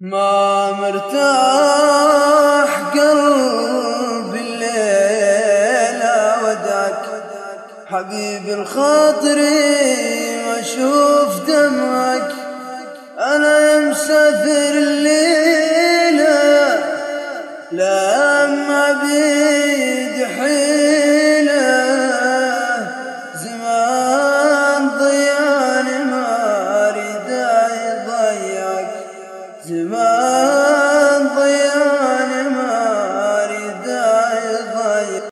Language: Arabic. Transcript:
ما مرتاح قلبي الليلة وداك. حبيب الخاطري واشوف دمك. أنا مسافر الليلة لما حين زمان ضيان ما رداي ضيع